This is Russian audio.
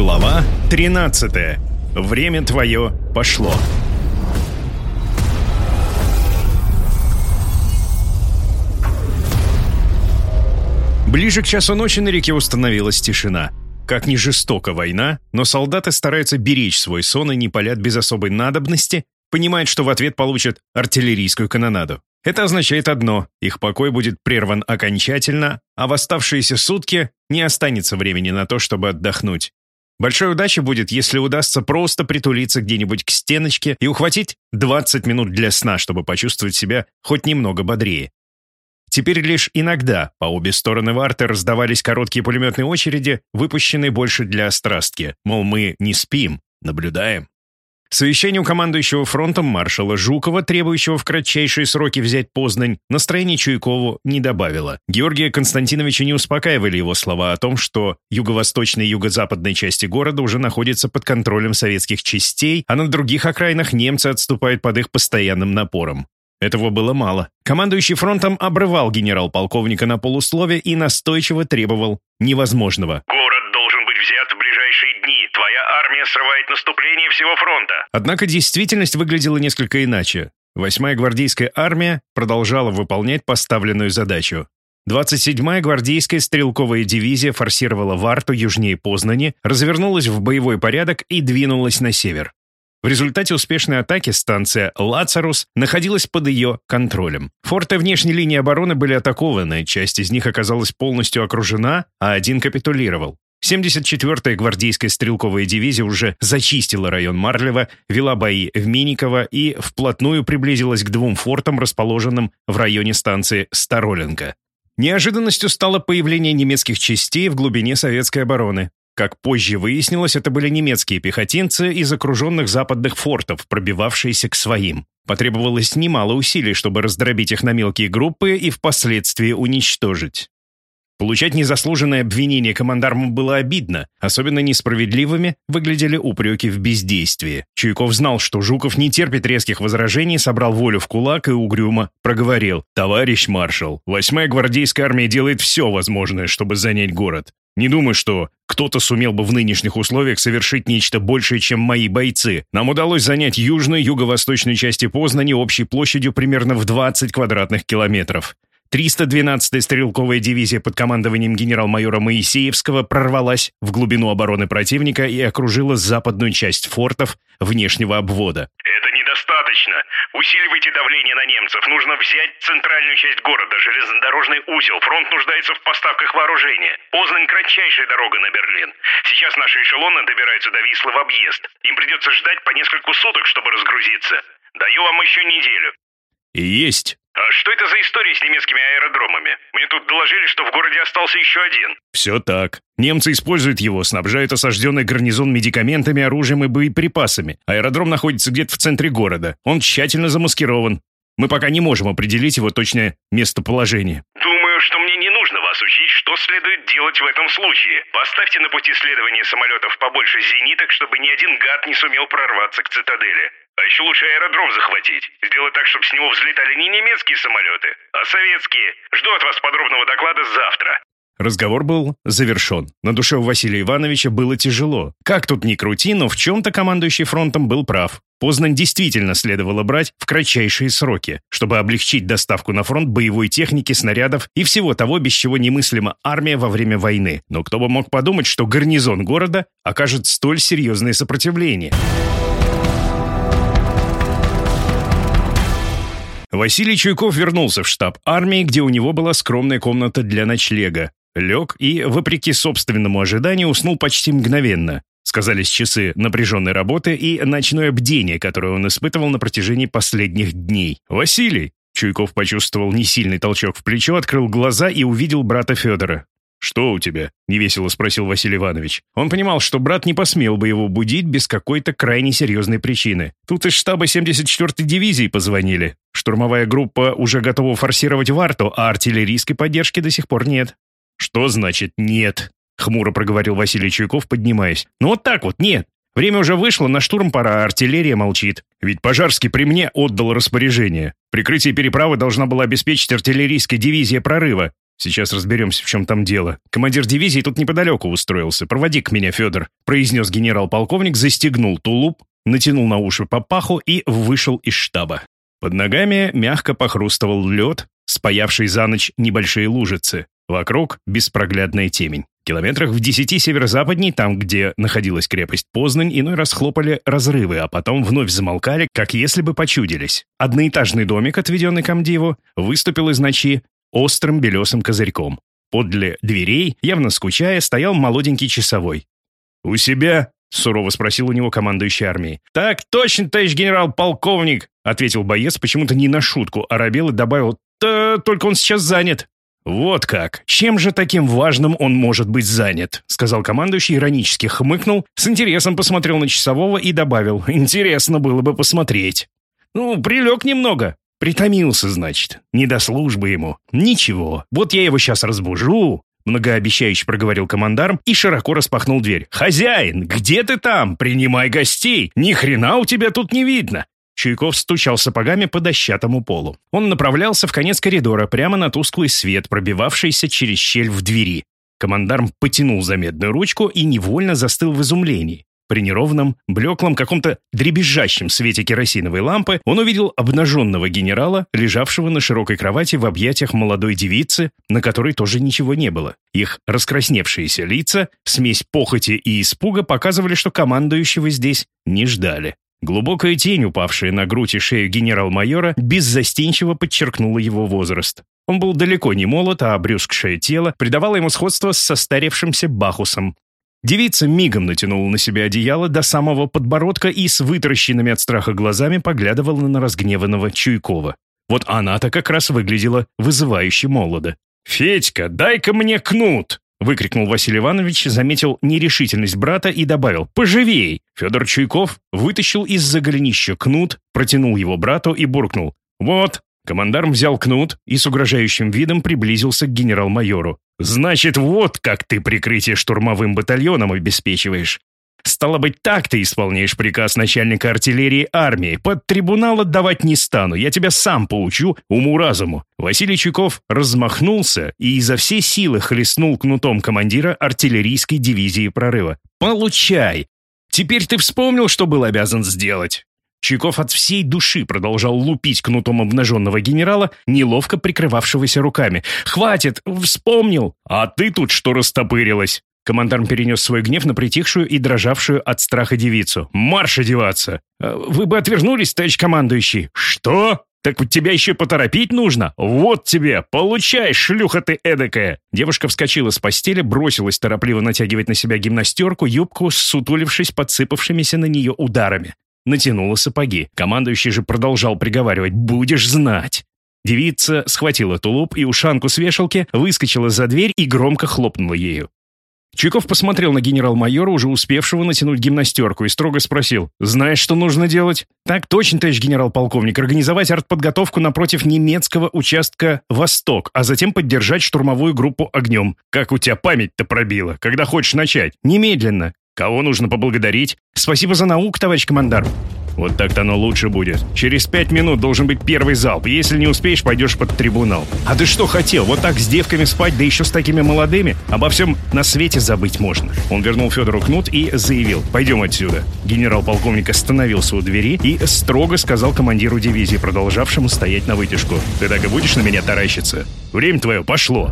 Глава 13. Время твое пошло. Ближе к часу ночи на реке установилась тишина. Как ни жестока война, но солдаты стараются беречь свой сон и не палят без особой надобности, понимают, что в ответ получат артиллерийскую канонаду. Это означает одно – их покой будет прерван окончательно, а в оставшиеся сутки не останется времени на то, чтобы отдохнуть. Большой удачей будет, если удастся просто притулиться где-нибудь к стеночке и ухватить 20 минут для сна, чтобы почувствовать себя хоть немного бодрее. Теперь лишь иногда по обе стороны варты раздавались короткие пулеметные очереди, выпущенные больше для острастки. Мол, мы не спим, наблюдаем. Совещанию командующего фронтом маршала Жукова, требующего в кратчайшие сроки взять Познань, настроение Чуйкову не добавило. Георгия Константиновича не успокаивали его слова о том, что юго-восточная и юго-западная части города уже находятся под контролем советских частей, а на других окраинах немцы отступают под их постоянным напором. Этого было мало. Командующий фронтом обрывал генерал-полковника на полуслове и настойчиво требовал невозможного. Город должен быть взят в ближайшие дни. Армия срывает наступление всего фронта. Однако действительность выглядела несколько иначе. Восьмая гвардейская армия продолжала выполнять поставленную задачу. 27-я гвардейская стрелковая дивизия форсировала Варту южнее Познани, развернулась в боевой порядок и двинулась на север. В результате успешной атаки станция «Лацарус» находилась под ее контролем. Форты внешней линии обороны были атакованы, часть из них оказалась полностью окружена, а один капитулировал. 74-я гвардейская стрелковая дивизия уже зачистила район Марлева, вела бои в Миниково и вплотную приблизилась к двум фортам, расположенным в районе станции Староленко. Неожиданностью стало появление немецких частей в глубине советской обороны. Как позже выяснилось, это были немецкие пехотинцы из окруженных западных фортов, пробивавшиеся к своим. Потребовалось немало усилий, чтобы раздробить их на мелкие группы и впоследствии уничтожить. Получать незаслуженное обвинение командарму было обидно. Особенно несправедливыми выглядели упреки в бездействии. Чуйков знал, что Жуков не терпит резких возражений, собрал волю в кулак и угрюмо проговорил. «Товарищ маршал, восьмая гвардейская армия делает все возможное, чтобы занять город. Не думаю, что кто-то сумел бы в нынешних условиях совершить нечто большее, чем мои бойцы. Нам удалось занять южную, юго-восточную части Познани общей площадью примерно в 20 квадратных километров. 312-я стрелковая дивизия под командованием генерал-майора Моисеевского прорвалась в глубину обороны противника и окружила западную часть фортов внешнего обвода. Это недостаточно. Усиливайте давление на немцев. Нужно взять центральную часть города, железнодорожный узел. Фронт нуждается в поставках вооружения. Познань – кратчайшая дорога на Берлин. Сейчас наши эшелоны добираются до Вислы в объезд. Им придется ждать по несколько суток, чтобы разгрузиться. Даю вам еще неделю. Есть. А что это за история с немецкими аэродромами? Мне тут доложили, что в городе остался еще один. Все так. Немцы используют его, снабжают осажденный гарнизон медикаментами, оружием и боеприпасами. Аэродром находится где-то в центре города. Он тщательно замаскирован. Мы пока не можем определить его точное местоположение. Думаю, что мне не нужно вас учить, что следует делать в этом случае. Поставьте на пути следования самолетов побольше зениток, чтобы ни один гад не сумел прорваться к цитадели. А еще лучше аэродром захватить. Сделать так, чтобы с него взлетали не немецкие самолеты, а советские. Жду от вас подробного доклада завтра. Разговор был завершен. На душе у Василия Ивановича было тяжело. Как тут ни крути, но в чем-то командующий фронтом был прав. Познань действительно следовало брать в кратчайшие сроки, чтобы облегчить доставку на фронт боевой техники, снарядов и всего того, без чего немыслима армия во время войны. Но кто бы мог подумать, что гарнизон города окажет столь серьезное сопротивление. Василий Чуйков вернулся в штаб армии, где у него была скромная комната для ночлега. Лег и, вопреки собственному ожиданию, уснул почти мгновенно. Сказались часы напряженной работы и ночное бдение, которое он испытывал на протяжении последних дней. «Василий!» Чуйков почувствовал несильный толчок в плечо, открыл глаза и увидел брата Федора. «Что у тебя?» — невесело спросил Василий Иванович. Он понимал, что брат не посмел бы его будить без какой-то крайне серьезной причины. Тут из штаба 74-й дивизии позвонили. Штурмовая группа уже готова форсировать Варту, а артиллерийской поддержки до сих пор нет. «Что значит «нет»?» — хмуро проговорил Василий Чуйков, поднимаясь. «Ну вот так вот, нет. Время уже вышло, на штурм пора, а артиллерия молчит. Ведь Пожарский при мне отдал распоряжение. Прикрытие переправы должна была обеспечить артиллерийская дивизия прорыва. «Сейчас разберемся, в чем там дело. Командир дивизии тут неподалеку устроился. Проводи к меня, Федор», — произнес генерал-полковник, застегнул тулуп, натянул на уши папаху и вышел из штаба. Под ногами мягко похрустывал лед, спаявший за ночь небольшие лужицы. Вокруг беспроглядная темень. Километрах в десяти северо-западней, там, где находилась крепость Познань, иной раз хлопали разрывы, а потом вновь замолкали, как если бы почудились. Одноэтажный домик, отведенный к Амдиву, выступил из ночи острым белесым козырьком. Подле дверей, явно скучая, стоял молоденький часовой. «У себя?» — сурово спросил у него командующий армией. «Так точно, товарищ генерал-полковник!» — ответил боец, почему-то не на шутку, оробел и добавил «Да только он сейчас занят». «Вот как! Чем же таким важным он может быть занят?» сказал командующий, иронически хмыкнул, с интересом посмотрел на часового и добавил «Интересно было бы посмотреть». «Ну, прилег немного». «Притомился, значит. Не до службы ему. Ничего. Вот я его сейчас разбужу». Многообещающе проговорил командарм и широко распахнул дверь. «Хозяин, где ты там? Принимай гостей! Ни хрена у тебя тут не видно!» Чуйков стучал сапогами по дощатому полу. Он направлялся в конец коридора, прямо на тусклый свет, пробивавшийся через щель в двери. Командарм потянул за медную ручку и невольно застыл в изумлении. При неровном, блеклом, каком-то дребезжащем свете керосиновой лампы он увидел обнаженного генерала, лежавшего на широкой кровати в объятиях молодой девицы, на которой тоже ничего не было. Их раскрасневшиеся лица, смесь похоти и испуга показывали, что командующего здесь не ждали. Глубокая тень, упавшая на грудь и шею генерал-майора, беззастенчиво подчеркнула его возраст. Он был далеко не молод, а обрюзгшее тело придавало ему сходство с состарившимся Бахусом. Девица мигом натянула на себя одеяло до самого подбородка и с вытаращенными от страха глазами поглядывала на разгневанного Чуйкова. Вот она-то как раз выглядела вызывающе молодо. «Федька, дай-ка мне кнут!» Выкрикнул Василий Иванович, заметил нерешительность брата и добавил «Поживей!». Федор Чуйков вытащил из-за кнут, протянул его брату и буркнул «Вот». Командарм взял кнут и с угрожающим видом приблизился к генерал-майору. «Значит, вот как ты прикрытие штурмовым батальоном обеспечиваешь. Стало быть, так ты исполняешь приказ начальника артиллерии армии. Под трибунал отдавать не стану, я тебя сам поучу уму-разуму». Василий Чуков размахнулся и изо всей силы хлестнул кнутом командира артиллерийской дивизии прорыва. «Получай! Теперь ты вспомнил, что был обязан сделать?» Чайков от всей души продолжал лупить кнутом обнаженного генерала, неловко прикрывавшегося руками. «Хватит! Вспомнил! А ты тут что растопырилась?» Командарм перенес свой гнев на притихшую и дрожавшую от страха девицу. «Марш одеваться!» «Э, «Вы бы отвернулись, товарищ командующий!» «Что?» «Так вот тебя еще поторопить нужно? Вот тебе! Получай, шлюха ты эдакая!» Девушка вскочила с постели, бросилась торопливо натягивать на себя гимнастерку, юбку, сутулившись подсыпавшимися на нее ударами. Натянула сапоги. Командующий же продолжал приговаривать «Будешь знать!» Девица схватила тулуп и ушанку с вешалки, выскочила за дверь и громко хлопнула ею. Чуйков посмотрел на генерал-майора, уже успевшего натянуть гимнастерку, и строго спросил, «Знаешь, что нужно делать?» «Так точно, товарищ генерал-полковник, организовать артподготовку напротив немецкого участка «Восток», а затем поддержать штурмовую группу огнем. Как у тебя память-то пробила, когда хочешь начать? Немедленно. Кого нужно поблагодарить? Спасибо за науку, товарищ командар. Вот так-то оно лучше будет. Через пять минут должен быть первый залп. Если не успеешь, пойдешь под трибунал. А ты что хотел? Вот так с девками спать, да еще с такими молодыми? Обо всем на свете забыть можно. Он вернул Федору кнут и заявил. Пойдем отсюда. Генерал-полковник остановился у двери и строго сказал командиру дивизии, продолжавшему стоять на вытяжку. Ты так и будешь на меня таращиться? Время твое пошло.